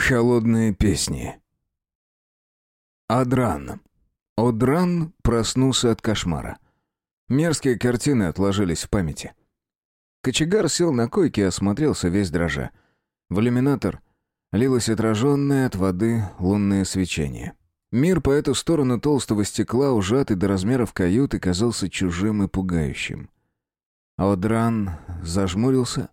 Холодные песни. Адран. Одран проснулся от кошмара. Мерзкие картины отложились в памяти. Кочегар сел на койке и осмотрелся весь дрожа. В иллюминатор лилось отраженное от воды лунное свечение. Мир по эту сторону толстого стекла, ужатый до размеров каюты, казался чужим и пугающим. Одран зажмурился,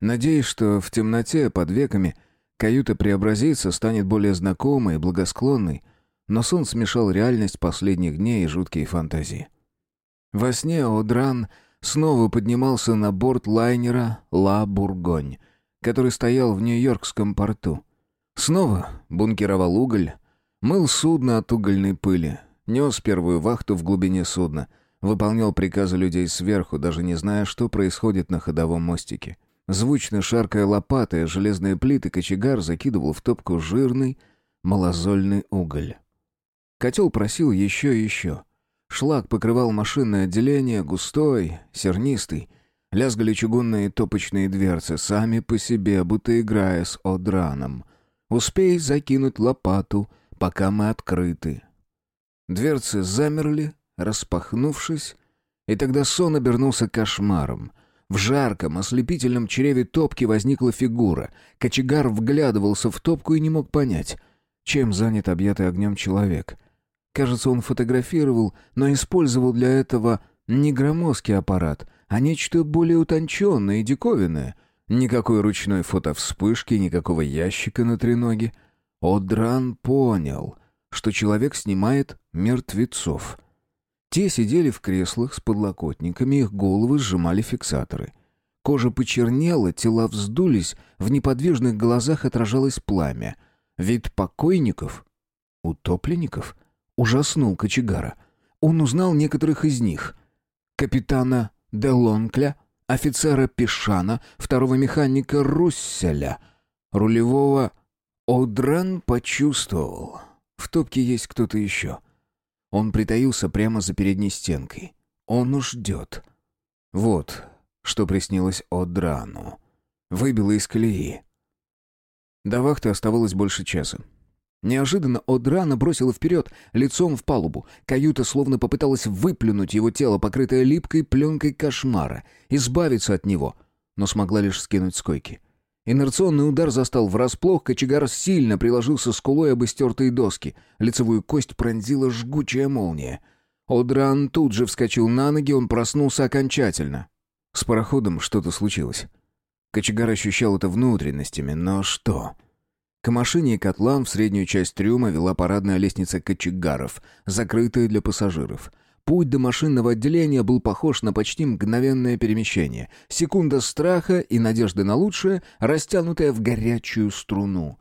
надеясь, что в темноте под веками – Каюта преобразится, станет более знакомой и благосклонной, но сон смешал реальность последних дней и жуткие фантазии. Во сне Одран снова поднимался на борт лайнера «Ла Бургонь», который стоял в Нью-Йоркском порту. Снова бункеровал уголь, мыл судно от угольной пыли, нес первую вахту в глубине судна, выполнял приказы людей сверху, даже не зная, что происходит на ходовом мостике. Звучно шаркая лопатой железные плиты, кочегар закидывал в топку жирный малозольный уголь. Котел просил еще и еще. Шлак покрывал машинное отделение, густой, сернистый. Лязгали чугунные топочные дверцы, сами по себе, будто играя с одраном. «Успей закинуть лопату, пока мы открыты». Дверцы замерли, распахнувшись, и тогда сон обернулся кошмаром — в жарком, ослепительном чреве топки возникла фигура. Кочегар вглядывался в топку и не мог понять, чем занят объятый огнем человек. Кажется, он фотографировал, но использовал для этого не громоздкий аппарат, а нечто более утонченное и диковинное. Никакой ручной фотовспышки, никакого ящика на треноге. Одран понял, что человек снимает мертвецов — те сидели в креслах с подлокотниками, их головы сжимали фиксаторы. Кожа почернела, тела вздулись, в неподвижных глазах отражалось пламя. Вид покойников, утопленников, ужаснул кочегара. Он узнал некоторых из них. Капитана Делонкля, офицера Пешана, второго механика Русселя, рулевого Одран почувствовал. В топке есть кто-то еще. Он притаился прямо за передней стенкой. Он ждет. Вот, что приснилось Одрану. Выбило из колеи. До вахты оставалось больше часа. Неожиданно Одрана бросила вперед, лицом в палубу. Каюта словно попыталась выплюнуть его тело, покрытое липкой пленкой кошмара, избавиться от него, но смогла лишь скинуть с койки. Инерционный удар застал врасплох, кочегар сильно приложился скулой об истертые доски. Лицевую кость пронзила жгучая молния. Одран тут же вскочил на ноги, он проснулся окончательно. С пароходом что-то случилось. Кочегар ощущал это внутренностями, но что? К машине и котлам в среднюю часть трюма вела парадная лестница кочегаров, закрытая для пассажиров — Путь до машинного отделения был похож на почти мгновенное перемещение. Секунда страха и надежды на лучшее, растянутая в горячую струну.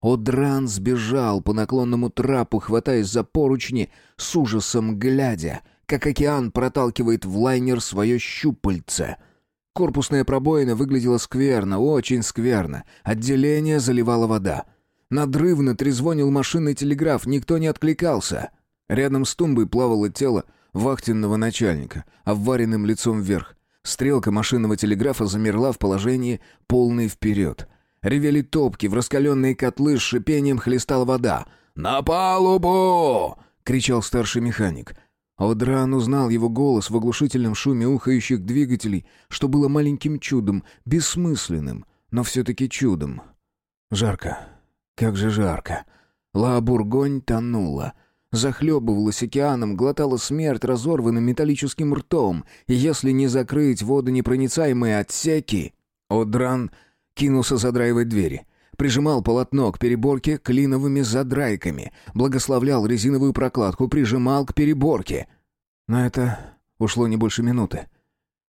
Одран сбежал по наклонному трапу, хватаясь за поручни, с ужасом глядя, как океан проталкивает в лайнер свое щупальце. Корпусная пробоина выглядела скверно, очень скверно. Отделение заливала вода. Надрывно трезвонил машинный телеграф, никто не откликался. Рядом с тумбой плавало тело, вахтенного начальника, обваренным лицом вверх. Стрелка машинного телеграфа замерла в положении полный вперед. Ревели топки, в раскаленные котлы с шипением хлестала вода. «На палубу!» — кричал старший механик. Одран узнал его голос в оглушительном шуме ухающих двигателей, что было маленьким чудом, бессмысленным, но все-таки чудом. Жарко. Как же жарко. Ла-Бургонь тонула захлебывалась океаном, глотала смерть разорванным металлическим ртом, и если не закрыть водонепроницаемые отсеки... Одран кинулся задраивать двери. Прижимал полотно к переборке клиновыми задрайками, благословлял резиновую прокладку, прижимал к переборке. На это ушло не больше минуты.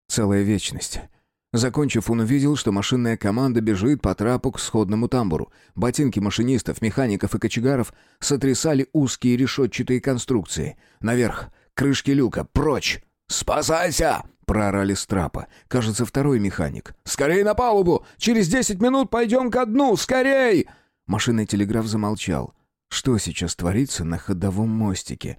Целая вечность. Закончив, он увидел, что машинная команда бежит по трапу к сходному тамбуру. Ботинки машинистов, механиков и кочегаров сотрясали узкие решетчатые конструкции. Наверх, крышки люка, прочь! «Спасайся!» — проорали с трапа. Кажется, второй механик. «Скорей на палубу! Через десять минут пойдем ко дну! Скорей!» Машинный телеграф замолчал. Что сейчас творится на ходовом мостике?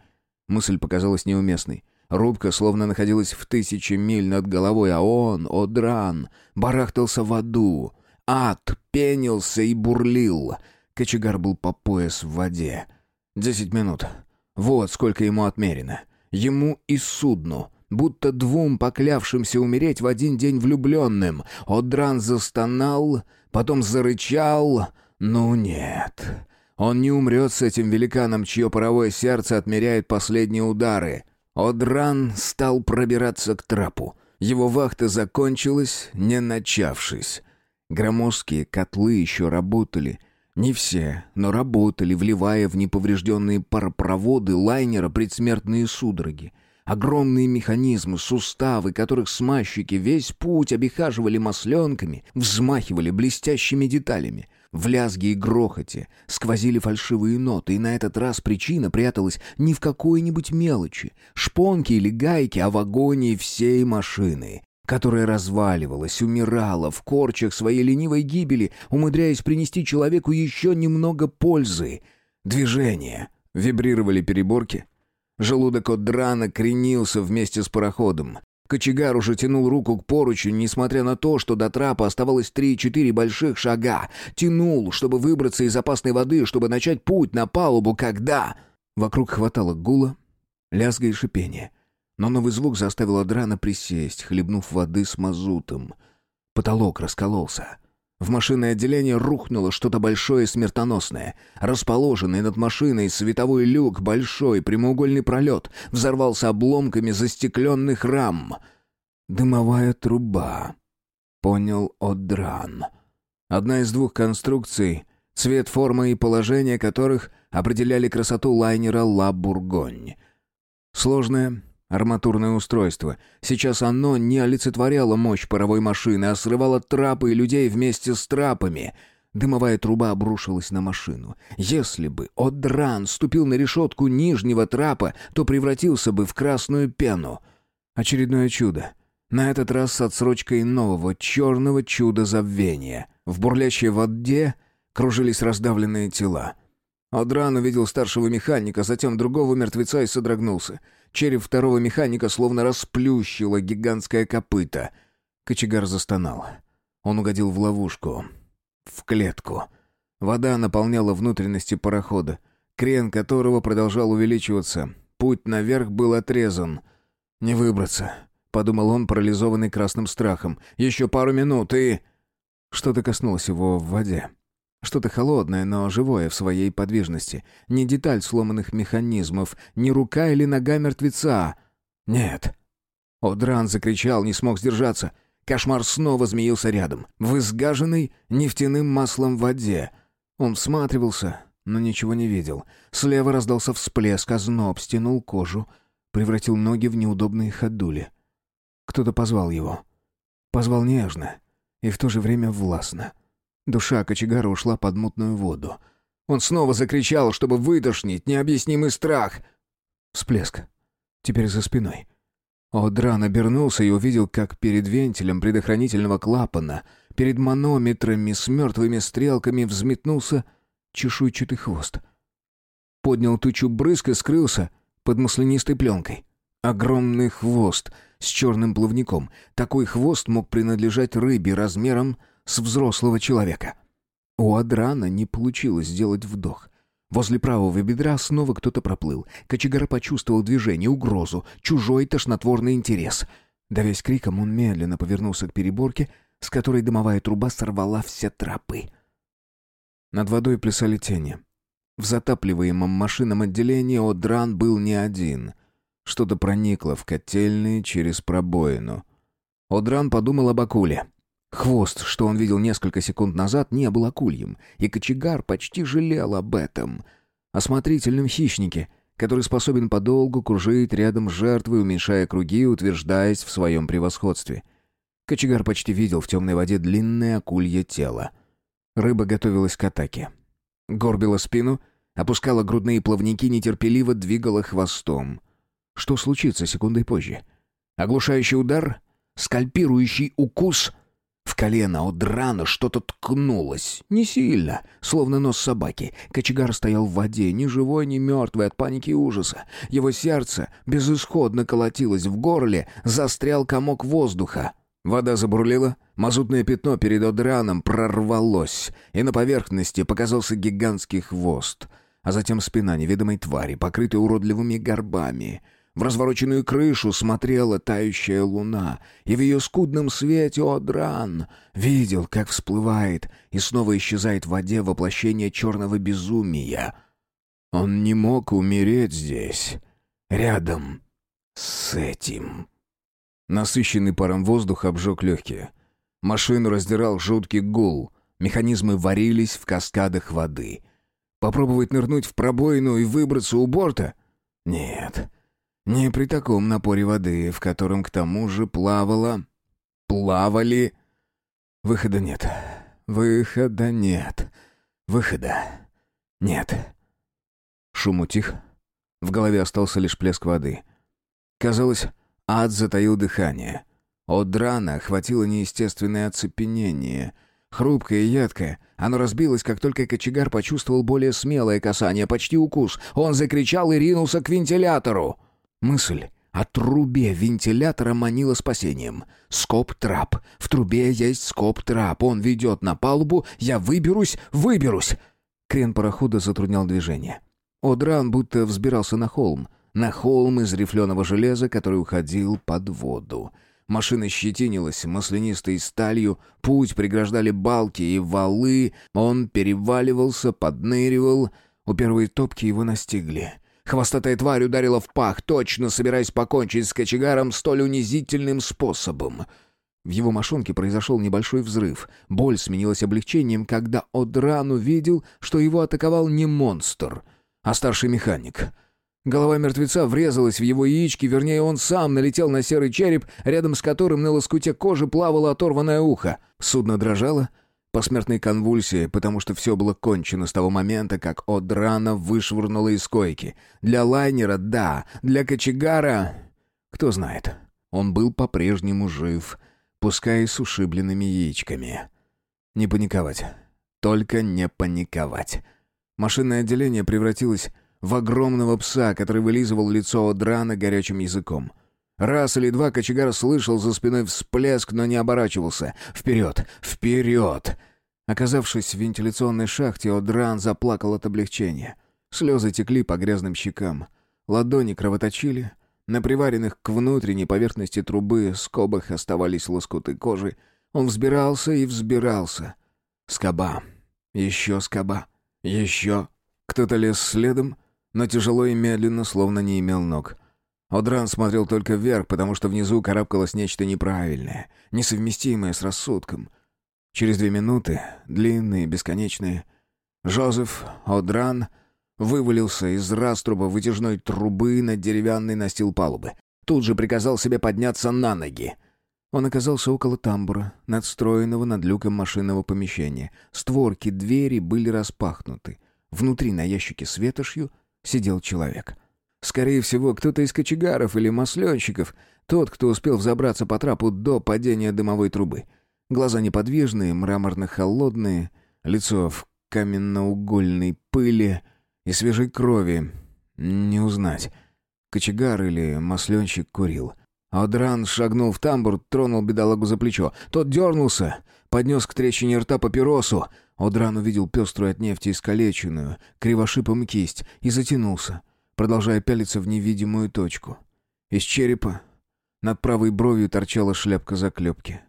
Мысль показалась неуместной. Рубка словно находилась в тысячи миль над головой, а он, Одран, барахтался в аду. Ад пенился и бурлил. Кочегар был по пояс в воде. Десять минут. Вот сколько ему отмерено. Ему и судну. Будто двум поклявшимся умереть в один день влюбленным. Одран застонал, потом зарычал. Ну нет. Он не умрет с этим великаном, чье паровое сердце отмеряет последние удары. Одран стал пробираться к трапу. Его вахта закончилась, не начавшись. Громоздкие котлы еще работали. Не все, но работали, вливая в неповрежденные паропроводы лайнера предсмертные судороги. Огромные механизмы, суставы, которых смазчики весь путь обихаживали масленками, взмахивали блестящими деталями. В лязге и грохоте сквозили фальшивые ноты, и на этот раз причина пряталась не в какой-нибудь мелочи, шпонке или гайке, а в агонии всей машины, которая разваливалась, умирала в корчах своей ленивой гибели, умудряясь принести человеку еще немного пользы. Движение. Вибрировали переборки. Желудок от драна кренился вместе с пароходом. Кочегар уже тянул руку к поручу, несмотря на то, что до трапа оставалось три-четыре больших шага. Тянул, чтобы выбраться из опасной воды, чтобы начать путь на палубу, когда... Вокруг хватало гула, лязга и шипения. Но новый звук заставил Адрана присесть, хлебнув воды с мазутом. Потолок раскололся. В машинное отделение рухнуло что-то большое и смертоносное. Расположенный над машиной световой люк, большой прямоугольный пролет, взорвался обломками застекленных рам. «Дымовая труба», — понял Одран. Одна из двух конструкций, цвет, форма и положение которых определяли красоту лайнера «Ла Бургонь». Сложная, Арматурное устройство. Сейчас оно не олицетворяло мощь паровой машины, а срывало трапы и людей вместе с трапами. Дымовая труба обрушилась на машину. Если бы Одран ступил на решетку нижнего трапа, то превратился бы в красную пену. Очередное чудо. На этот раз с отсрочкой нового черного чуда забвения. В бурлящей воде кружились раздавленные тела. Одран увидел старшего механика, затем другого мертвеца и содрогнулся. Череп второго механика словно расплющило гигантское копыто. Кочегар застонал. Он угодил в ловушку. В клетку. Вода наполняла внутренности парохода, крен которого продолжал увеличиваться. Путь наверх был отрезан. «Не выбраться», — подумал он, парализованный красным страхом. «Еще пару минут и...» Что-то коснулось его в воде. Что-то холодное, но живое в своей подвижности. Не деталь сломанных механизмов, не рука или нога мертвеца. Нет. Одран закричал, не смог сдержаться. Кошмар снова змеился рядом, в изгаженной нефтяным маслом воде. Он всматривался, но ничего не видел. Слева раздался всплеск, а зноб стянул кожу, превратил ноги в неудобные ходули. Кто-то позвал его. Позвал нежно и в то же время властно. — Душа кочегара ушла под мутную воду. Он снова закричал, чтобы выдохнуть необъяснимый страх. Всплеск. Теперь за спиной. Одран обернулся и увидел, как перед вентилем предохранительного клапана, перед манометрами с мертвыми стрелками взметнулся чешуйчатый хвост. Поднял тучу брызг и скрылся под маслянистой пленкой. Огромный хвост с черным плавником. Такой хвост мог принадлежать рыбе размером с взрослого человека. У Адрана не получилось сделать вдох. Возле правого бедра снова кто-то проплыл. Кочегар почувствовал движение, угрозу, чужой тошнотворный интерес. Давясь криком, он медленно повернулся к переборке, с которой дымовая труба сорвала все тропы. Над водой плясали тени. В затапливаемом машинном отделении Одран был не один. Что-то проникло в котельные через пробоину. Одран подумал об акуле. Хвост, что он видел несколько секунд назад, не был акульем, и кочегар почти жалел об этом. Осмотрительном хищнике, который способен подолгу кружить рядом с жертвой, уменьшая круги, утверждаясь в своем превосходстве. Кочегар почти видел в темной воде длинное акулье тело. Рыба готовилась к атаке. Горбила спину, опускала грудные плавники, нетерпеливо двигала хвостом. Что случится секундой позже? Оглушающий удар? Скальпирующий укус — в колено от драна что-то ткнулось. Не сильно, словно нос собаки. Кочегар стоял в воде, ни живой, ни мертвый от паники и ужаса. Его сердце безысходно колотилось в горле, застрял комок воздуха. Вода забурлила, мазутное пятно перед Одраном прорвалось, и на поверхности показался гигантский хвост, а затем спина неведомой твари, покрытая уродливыми горбами. В развороченную крышу смотрела тающая луна, и в ее скудном свете Одран видел, как всплывает и снова исчезает в воде воплощение черного безумия. Он не мог умереть здесь, рядом с этим. Насыщенный паром воздух обжег легкие. Машину раздирал жуткий гул. Механизмы варились в каскадах воды. Попробовать нырнуть в пробоину и выбраться у борта? Нет. Не при таком напоре воды, в котором к тому же плавало... Плавали... Выхода нет. Выхода нет. Выхода нет. Шум утих. В голове остался лишь плеск воды. Казалось, ад затаил дыхание. От драна охватило неестественное оцепенение. Хрупкое и ядкое, оно разбилось, как только кочегар почувствовал более смелое касание, почти укус. Он закричал и ринулся к вентилятору. Мысль о трубе вентилятора манила спасением. Скоп-трап. В трубе есть скоп-трап. Он ведет на палубу. Я выберусь, выберусь. Крен парохода затруднял движение. Одран будто взбирался на холм, на холм из рифленого железа, который уходил под воду. Машина щетинилась маслянистой сталью, путь преграждали балки и валы, он переваливался, подныривал. У первой топки его настигли. Хвостатая тварь ударила в пах, точно собираясь покончить с кочегаром столь унизительным способом. В его мошонке произошел небольшой взрыв. Боль сменилась облегчением, когда Одран увидел, что его атаковал не монстр — а старший механик. Голова мертвеца врезалась в его яички, вернее, он сам налетел на серый череп, рядом с которым на лоскуте кожи плавало оторванное ухо. Судно дрожало, посмертной конвульсии, потому что все было кончено с того момента, как Одрана вышвырнула из койки. Для лайнера — да, для кочегара... Кто знает. Он был по-прежнему жив, пускай и с ушибленными яичками. Не паниковать. Только не паниковать. Машинное отделение превратилось в огромного пса, который вылизывал лицо Одрана горячим языком. Раз или два кочегар слышал за спиной всплеск, но не оборачивался. «Вперед! Вперед!» Оказавшись в вентиляционной шахте, Одран заплакал от облегчения. Слезы текли по грязным щекам. Ладони кровоточили. На приваренных к внутренней поверхности трубы скобах оставались лоскуты кожи. Он взбирался и взбирался. Скоба. Еще скоба. Еще. Кто-то лез следом, но тяжело и медленно, словно не имел ног. Одран смотрел только вверх, потому что внизу карабкалось нечто неправильное, несовместимое с рассудком. Через две минуты, длинные, бесконечные, Жозеф Одран вывалился из раструба вытяжной трубы на деревянный настил палубы. Тут же приказал себе подняться на ноги. Он оказался около тамбура, надстроенного над люком машинного помещения. Створки двери были распахнуты. Внутри на ящике с ветошью сидел человек. Скорее всего, кто-то из кочегаров или масленщиков, тот, кто успел взобраться по трапу до падения дымовой трубы. Глаза неподвижные, мраморно-холодные, лицо в каменноугольной пыли и свежей крови. Не узнать. Кочегар или масленщик курил — Одран шагнул в тамбур, тронул бедолагу за плечо. Тот дернулся, поднес к трещине рта папиросу. Одран увидел пеструю от нефти искалеченную, кривошипом кисть, и затянулся, продолжая пялиться в невидимую точку. Из черепа над правой бровью торчала шляпка заклепки.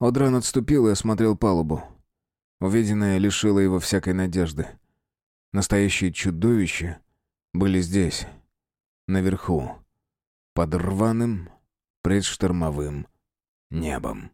Одран отступил и осмотрел палубу. Увиденное лишило его всякой надежды. Настоящие чудовища были здесь, наверху, под рваным предштормовым небом.